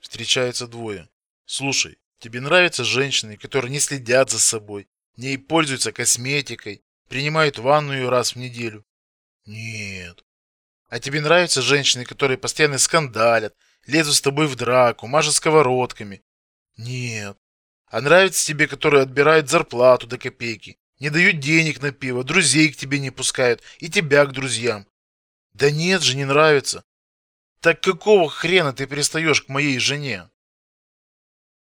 Встречаются двое. Слушай, тебе нравятся женщины, которые не следят за собой, не пользуются косметикой, принимают ванную раз в неделю? Нет. А тебе нравятся женщины, которые постоянно скандалят, лезут с тобой в драку, мажут сковородками? Нет. А нравятся тебе, которые отбирают зарплату до копейки, не дают денег на пиво, друзей к тебе не пускают и тебя к друзьям? Да нет же, не нравится. Так какого хрена ты пристаешь к моей жене?